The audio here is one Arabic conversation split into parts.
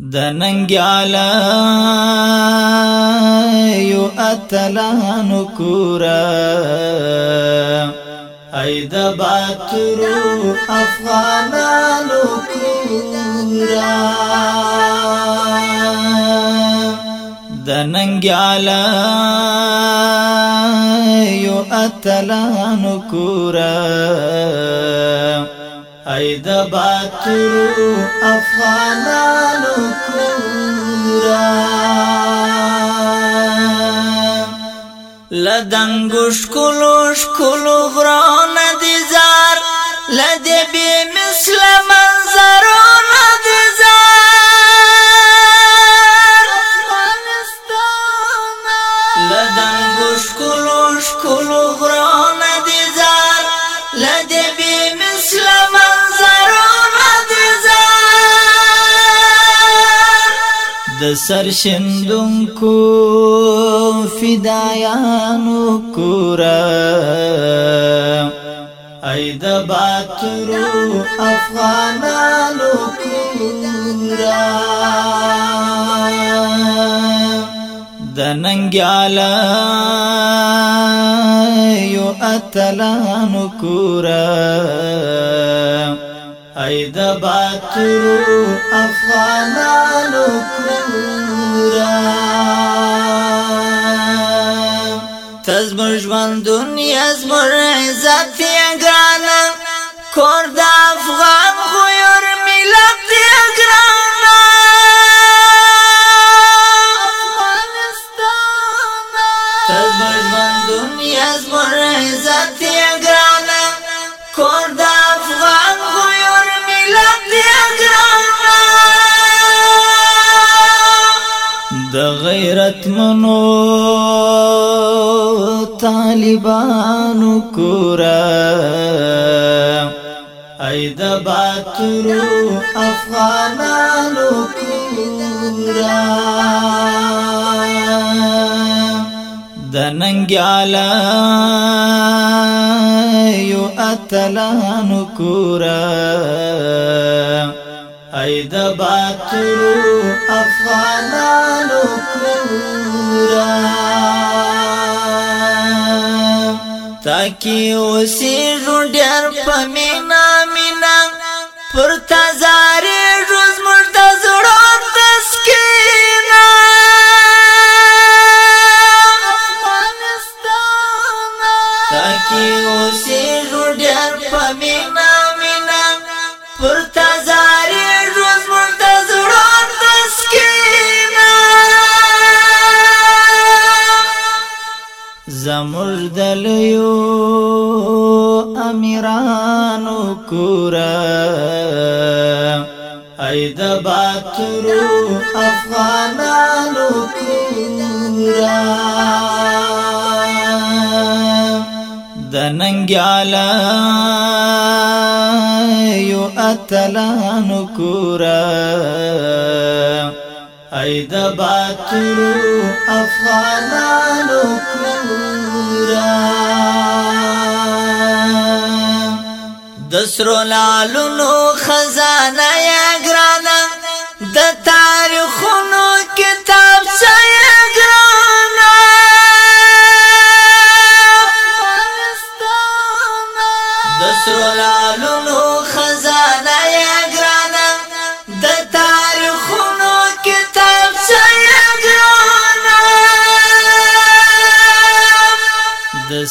د ننګ اعلی یو اتلانو کورا اید باترو افغانانو کورا د ننګ اعلی یو اتلانو کورا اید باترو افغانانو دنګو شکلو شکلو غران دي زار لدی بی مثل منظرون دي زار لدنګو شکلو شکلو غران دي زار لدی بی مثل منظرون دي زار د سر شندونکو فدایانو کورا ای د باترو افغانانو کورا د ننګیالا یو اتلانو کورا ای د باترو افغانانو ژوند دنیا زمر عزت یې ګرانه کور د افغان خو یور ملت یې ګرانه افغانستان تزمر ژوند دنیا زمر عزت یې ګرانه کور د افغان خو یور ملت یې ګرانه د غیرت منو طالبانو کورا ای د باترو افغانانو کورا۔ د ننګیالا یو اتلانو کورا۔ ای د باترو افغانانو کورا۔ کې اوسې ډېر په مینا مینا پرتا د باترو افغانانو کورا د ننګیالا یو اتلانو کورا ای د باترو افغانانو کورا د سرو لالونو خزانه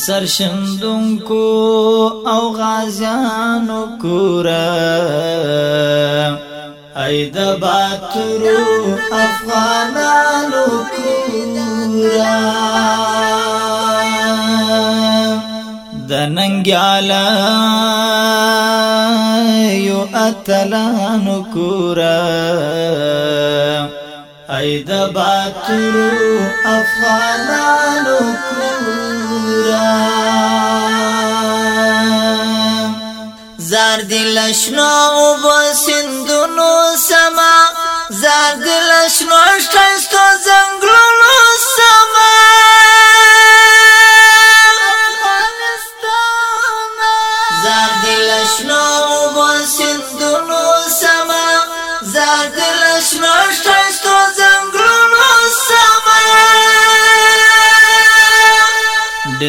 سرشندونکو أو غازیانو کورا. د باترو افغانانو کورا. د ننګیالا یو اتلانو کورا. د باترو افغانانو کورا. دل شنو وبس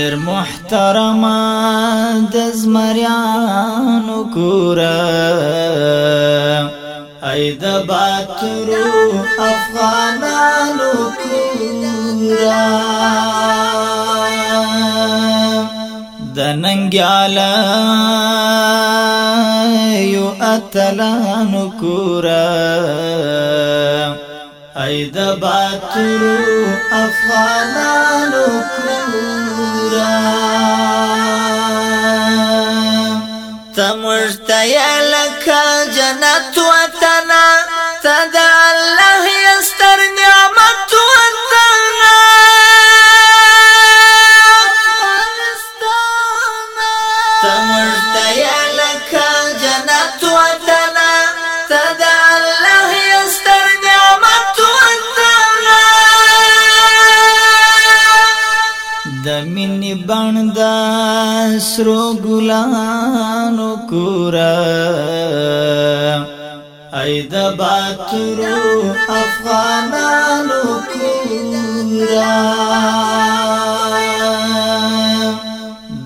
ډیر محترم د زمریانو کورا. ای د باترو افغانانو کورا. د ننګاله یو اتلانو کورا. ای د باترو افغانانو ګورا تمشت یا لکه جنت سرو ګلانو کورا۔ ای د باترو افغانانو کورا۔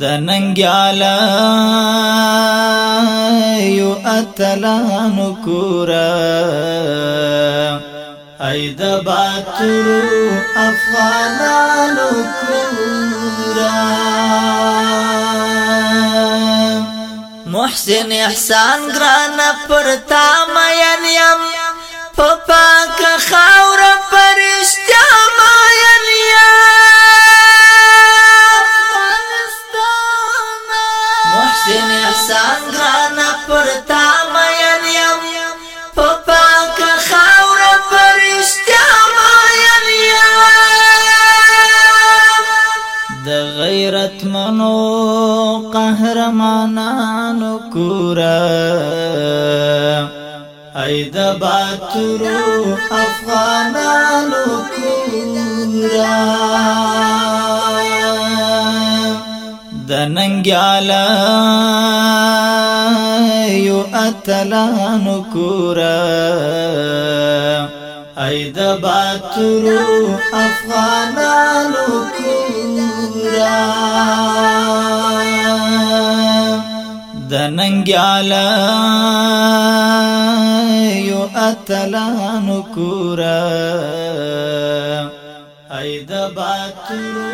د ننګاله یو اتلانو کورا۔ ای د باترو افغانانو کورا۔ محسن احسان ګران پر تا مین یم. په پاک خاور پرشتیا مین یم. محسن احسان ګران پر تا مین یم. په پاک خاور پرشتیا مین یم. د غیرت منو قهرمانانو کورا ای باترو افغانانو کورا. د ننګاله یو اتلانو کورا. ای باترو افغانانو کورا. د ننګاله یو اتلانو کورا ای د باترو